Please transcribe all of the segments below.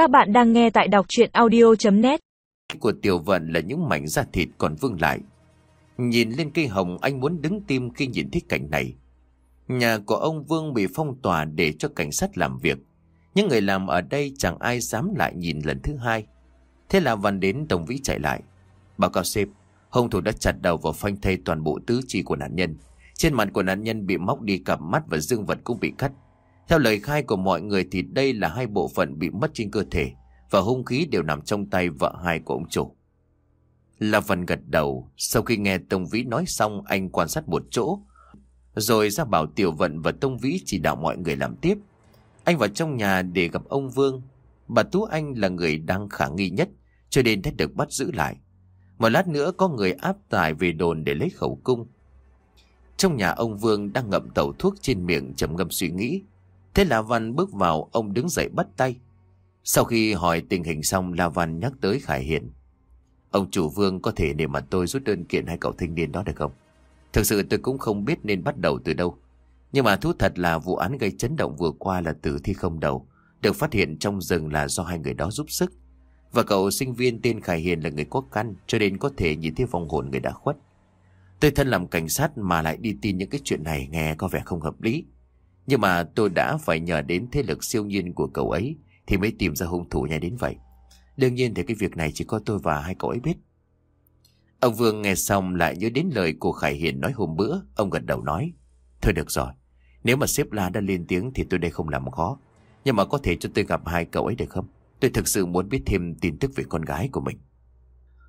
Các bạn đang nghe tại đọc chuyện audio.net Của tiểu vận là những mảnh da thịt còn vương lại. Nhìn lên cây hồng anh muốn đứng tim khi nhìn thấy cảnh này. Nhà của ông Vương bị phong tỏa để cho cảnh sát làm việc. Những người làm ở đây chẳng ai dám lại nhìn lần thứ hai. Thế là Văn đến Tổng Vĩ chạy lại. Báo cáo sếp, hung thủ đã chặt đầu và phanh thây toàn bộ tứ chi của nạn nhân. Trên mặt của nạn nhân bị móc đi cặp mắt và dương vật cũng bị cắt. Theo lời khai của mọi người thì đây là hai bộ phận bị mất trên cơ thể và hung khí đều nằm trong tay vợ hai của ông chủ. La Văn gật đầu, sau khi nghe Tông Vĩ nói xong anh quan sát một chỗ, rồi ra bảo Tiểu Vận và Tông Vĩ chỉ đạo mọi người làm tiếp. Anh vào trong nhà để gặp ông Vương, bà Tú Anh là người đang khả nghi nhất, cho nên đã được bắt giữ lại. Một lát nữa có người áp tải về đồn để lấy khẩu cung. Trong nhà ông Vương đang ngậm tẩu thuốc trên miệng trầm ngâm suy nghĩ. Thế La Văn bước vào, ông đứng dậy bắt tay. Sau khi hỏi tình hình xong, La Văn nhắc tới Khải Hiền. Ông chủ Vương có thể để mà tôi rút đơn kiện hai cậu thanh niên đó được không? Thực sự tôi cũng không biết nên bắt đầu từ đâu. Nhưng mà thú thật là vụ án gây chấn động vừa qua là tử thi không đầu. Được phát hiện trong rừng là do hai người đó giúp sức. Và cậu sinh viên tên Khải Hiền là người có căn cho nên có thể nhìn thấy vong hồn người đã khuất. Tôi thân làm cảnh sát mà lại đi tin những cái chuyện này nghe có vẻ không hợp lý. Nhưng mà tôi đã phải nhờ đến thế lực siêu nhiên của cậu ấy thì mới tìm ra hung thủ nhanh đến vậy. Đương nhiên thì cái việc này chỉ có tôi và hai cậu ấy biết. Ông Vương nghe xong lại nhớ đến lời của Khải Hiền nói hôm bữa. Ông gật đầu nói. Thôi được rồi. Nếu mà sếp La đã lên tiếng thì tôi đây không làm khó. Nhưng mà có thể cho tôi gặp hai cậu ấy được không? Tôi thực sự muốn biết thêm tin tức về con gái của mình.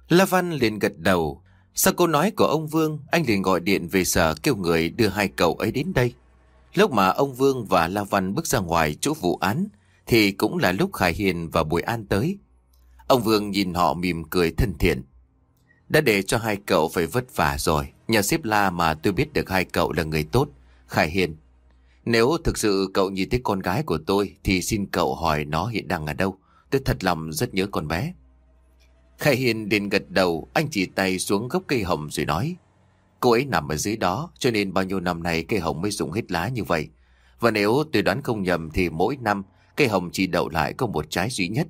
La Văn liền gật đầu. Sau câu nói của ông Vương, anh liền gọi điện về sở kêu người đưa hai cậu ấy đến đây. Lúc mà ông Vương và La Văn bước ra ngoài chỗ vụ án, thì cũng là lúc Khải Hiền và Bùi An tới. Ông Vương nhìn họ mỉm cười thân thiện. Đã để cho hai cậu phải vất vả rồi, nhờ xếp la mà tôi biết được hai cậu là người tốt. Khải Hiền, nếu thực sự cậu nhìn thấy con gái của tôi thì xin cậu hỏi nó hiện đang ở đâu. Tôi thật lòng rất nhớ con bé. Khải Hiền đến gật đầu, anh chỉ tay xuống gốc cây hồng rồi nói. Cô ấy nằm ở dưới đó, cho nên bao nhiêu năm nay cây hồng mới rụng hết lá như vậy. Và nếu tôi đoán không nhầm thì mỗi năm cây hồng chỉ đậu lại có một trái duy nhất.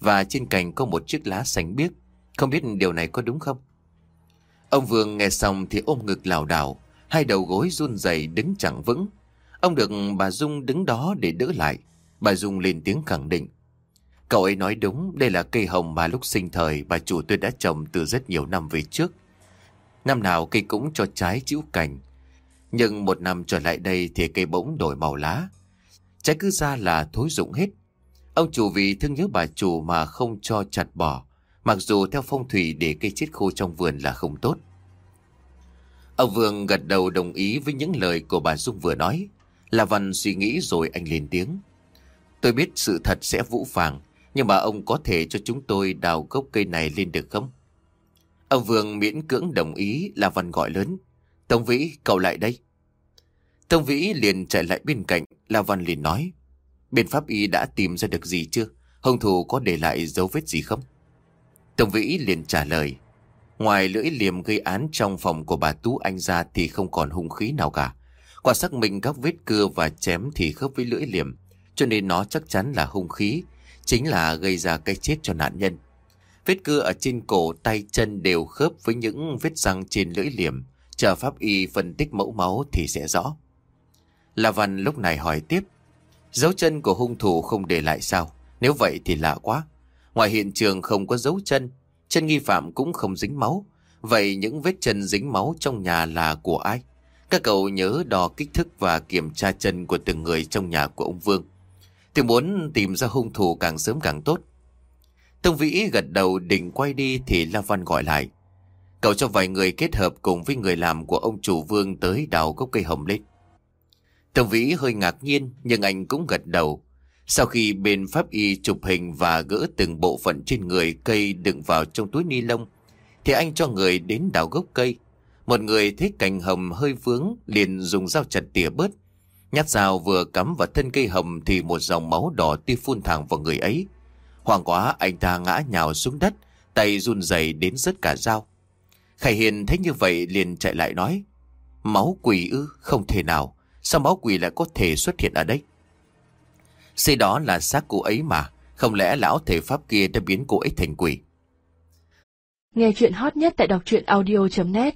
Và trên cành có một chiếc lá xanh biếc. Không biết điều này có đúng không? Ông Vương nghe xong thì ôm ngực lảo đảo, hai đầu gối run rẩy đứng chẳng vững. Ông được bà Dung đứng đó để đỡ lại. Bà Dung lên tiếng khẳng định. Cậu ấy nói đúng, đây là cây hồng mà lúc sinh thời bà chủ tôi đã trồng từ rất nhiều năm về trước. Năm nào cây cũng cho trái chữ cành. Nhưng một năm trở lại đây thì cây bỗng đổi màu lá. Trái cứ ra là thối rụng hết. Ông chủ vì thương nhớ bà chủ mà không cho chặt bỏ. Mặc dù theo phong thủy để cây chết khô trong vườn là không tốt. Ông Vương gật đầu đồng ý với những lời của bà Dung vừa nói. là Văn suy nghĩ rồi anh lên tiếng. Tôi biết sự thật sẽ vũ phàng, nhưng mà ông có thể cho chúng tôi đào gốc cây này lên được không? Ông Vương miễn cưỡng đồng ý, là Văn gọi lớn. Tông Vĩ, cậu lại đây. Tông Vĩ liền chạy lại bên cạnh, La Văn liền nói. Bên pháp y đã tìm ra được gì chưa? Hung thủ có để lại dấu vết gì không? Tông Vĩ liền trả lời. Ngoài lưỡi liềm gây án trong phòng của bà Tú Anh ra thì không còn hung khí nào cả. Quả xác minh các vết cưa và chém thì khớp với lưỡi liềm, cho nên nó chắc chắn là hung khí, chính là gây ra cái chết cho nạn nhân. Vết cưa ở trên cổ, tay, chân đều khớp với những vết răng trên lưỡi liềm. Chờ pháp y phân tích mẫu máu thì sẽ rõ. La Văn lúc này hỏi tiếp. Dấu chân của hung thủ không để lại sao? Nếu vậy thì lạ quá. Ngoài hiện trường không có dấu chân, chân nghi phạm cũng không dính máu. Vậy những vết chân dính máu trong nhà là của ai? Các cậu nhớ đo kích thước và kiểm tra chân của từng người trong nhà của ông Vương. Tôi muốn tìm ra hung thủ càng sớm càng tốt. Tông Vĩ gật đầu định quay đi thì La Văn gọi lại. Cậu cho vài người kết hợp cùng với người làm của ông chủ Vương tới đào gốc cây hồng lên. Tông Vĩ hơi ngạc nhiên nhưng anh cũng gật đầu. Sau khi bên pháp y chụp hình và gỡ từng bộ phận trên người cây đựng vào trong túi ni lông, thì anh cho người đến đào gốc cây. Một người thấy cành hồng hơi vướng liền dùng dao chặt tỉa bớt. Nhát dao vừa cắm vào thân cây hồng thì một dòng máu đỏ tuy phun thẳng vào người ấy. Hoàng quá anh ta ngã nhào xuống đất, tay run rẩy đến rớt cả dao. Khải Hiền thấy như vậy liền chạy lại nói. Máu quỷ ư, không thể nào. Sao máu quỷ lại có thể xuất hiện ở đây? Xây đó là xác cụ ấy mà. Không lẽ lão thể Pháp kia đã biến cô ấy thành quỷ? Nghe chuyện hot nhất tại đọc truyện audio.net